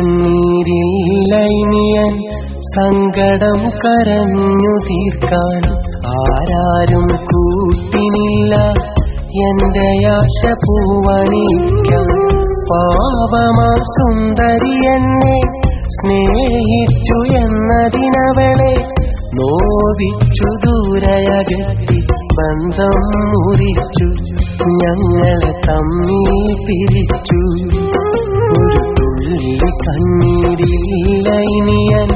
കണ്ണീരില്ല ഇനിയൻ സങ്കടം കരഞ്ഞു തീർക്കാൻ ആരാരും കൂട്ടിനില്ല. എന്റെ ആശ പൂവണിക്കാൻ പാപമാ സുന്ദരി എന്നെ സ്നേഹിച്ചു എന്നതിനവളെ നോവിച്ചു ദൂരയകത്തി ബന്ധം മുറിച്ചു ഞങ്ങളെ തമ്മിൽ പിരിച്ചു. തുള്ളി കണ്ണീരില്ല ഇനിയൻ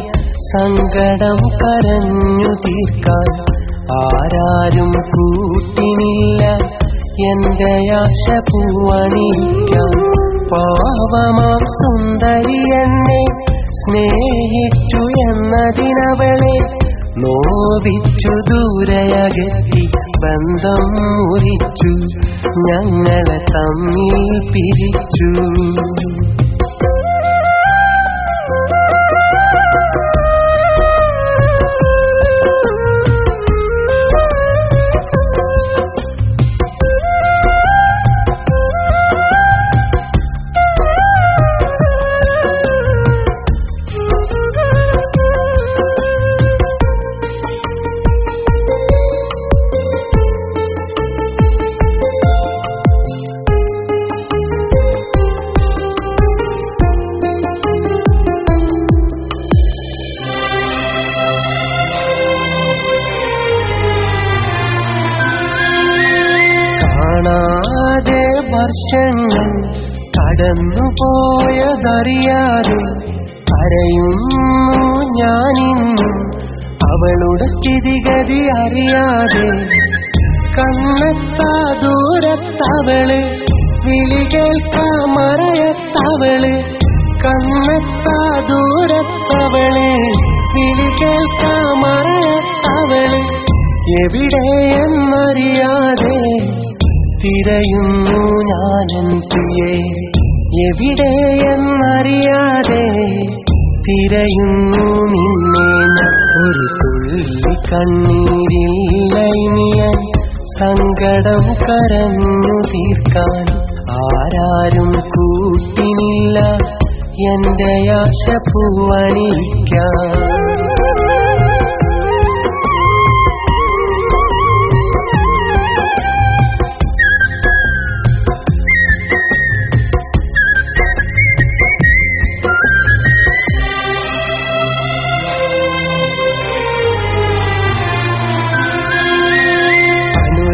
സങ്കടം കരഞ്ഞു തീർക്കാൻ ആരാരും കൂട്ടിനില്ല. എന്റെ ആശ പൂവണിക്കാൻ പാവമാം സുന്ദരി എന്നെ സ്നേഹിച്ചു എന്നതിനവളെ നോവിച്ചു ദൂരയകറ്റി ബന്ധം മുറിച്ചു. ഞങ്ങളെ തമ്മിൽ പിരിച്ചു. വർഷങ്ങൾ കടന്നുപോയതറിയാതെ കരയുന്നു ഞാനിന്നും. അവളുടെ സ്ഥിതിഗതി അറിയാതെ കണ്ണെത്താ ദൂരത്തവൾ വിളി കേൾക്കാമറയത്തവൾ കണ്ണെത്താ ദൂരത്തവൾ വിളി എവിടെ എവിടെയെന്നറിയാതെ തിരയുന്നു ഞാനൻ പ്രിയേ എവിടെയെന്നറിയാതെ തിരയുന്നു നിന്നെ. ഒരു തുള്ളി കണ്ണീരില്ലൈനിയൻ സങ്കടം കരഞ്ഞു തീർക്കാൻ ആരാരും കൂട്ടിനില്ല. എന്റെ ആശ പൂവണിക്കാൻ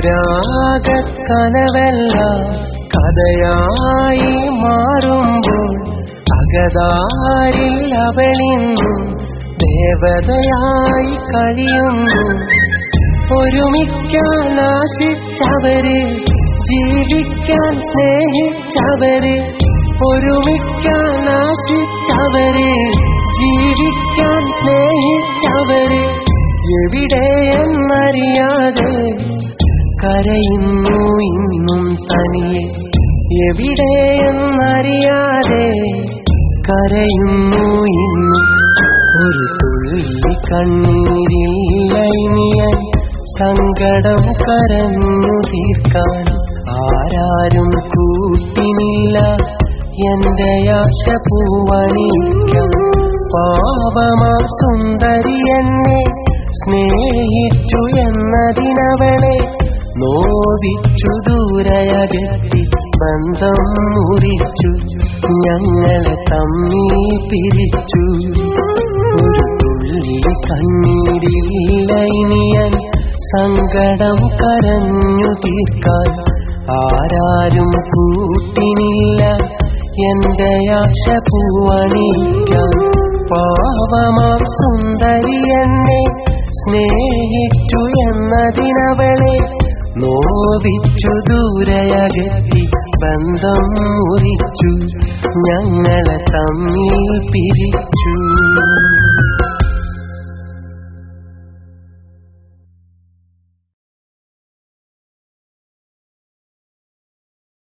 അനുരാഗ കനവെല്ലാം കഥയായി മാറുമ്പോൾ അകതാരിൽ ദേവതയായി കഴിയുന്നു. ഒരുമിക്കാൻ ആശിച്ചവര് ജീവിക്കാൻ സ്നേഹിച്ചവര് ഒരുമിക്കാൻ ആശിച്ചവര് ജീവിക്കാൻ സ്നേഹിച്ചവര് എവിടെയെന്നറിയാതെ കരയുന്നു ഇന്നും തനിയെ. എവിടെയെന്നറിയാതെ കരയുന്നു ഇന്നും. ഒരു തുള്ളി കണ്ണീരില്ല ഇനിയൻ സങ്കടം കരഞ്ഞു തീർക്കാൻ ആരാരും കൂട്ടിനില്ല. എന്റെ ആശ പൂവണിക്കാൻ പാപമാ സുന്ദരി എന്നെ സ്നേഹിച്ചു എന്നതിനവളെ നോവിച്ചു ദൂരയകത്തി ബന്ധം മുറിച്ചു ഞങ്ങളെ തമ്മി പിരിച്ചു. ഒരു തുള്ളി കണ്ണീരില്ല ഇനിയൻ സങ്കടം കരഞ്ഞു തീർക്കാൻ ആരാരും കൂട്ടിനില്ല. എന്റെ ആശ പൂവണിക്കാൻ പാവമാ സുന്ദരി എന്നെ സ്നേഹിച്ചു എന്നതിനവളെ നോവിച്ചു ദൂരയകറ്റി ബന്ധം മുറിച്ചു ഞങ്ങളെ തമ്മിൽ പിരിച്ചു.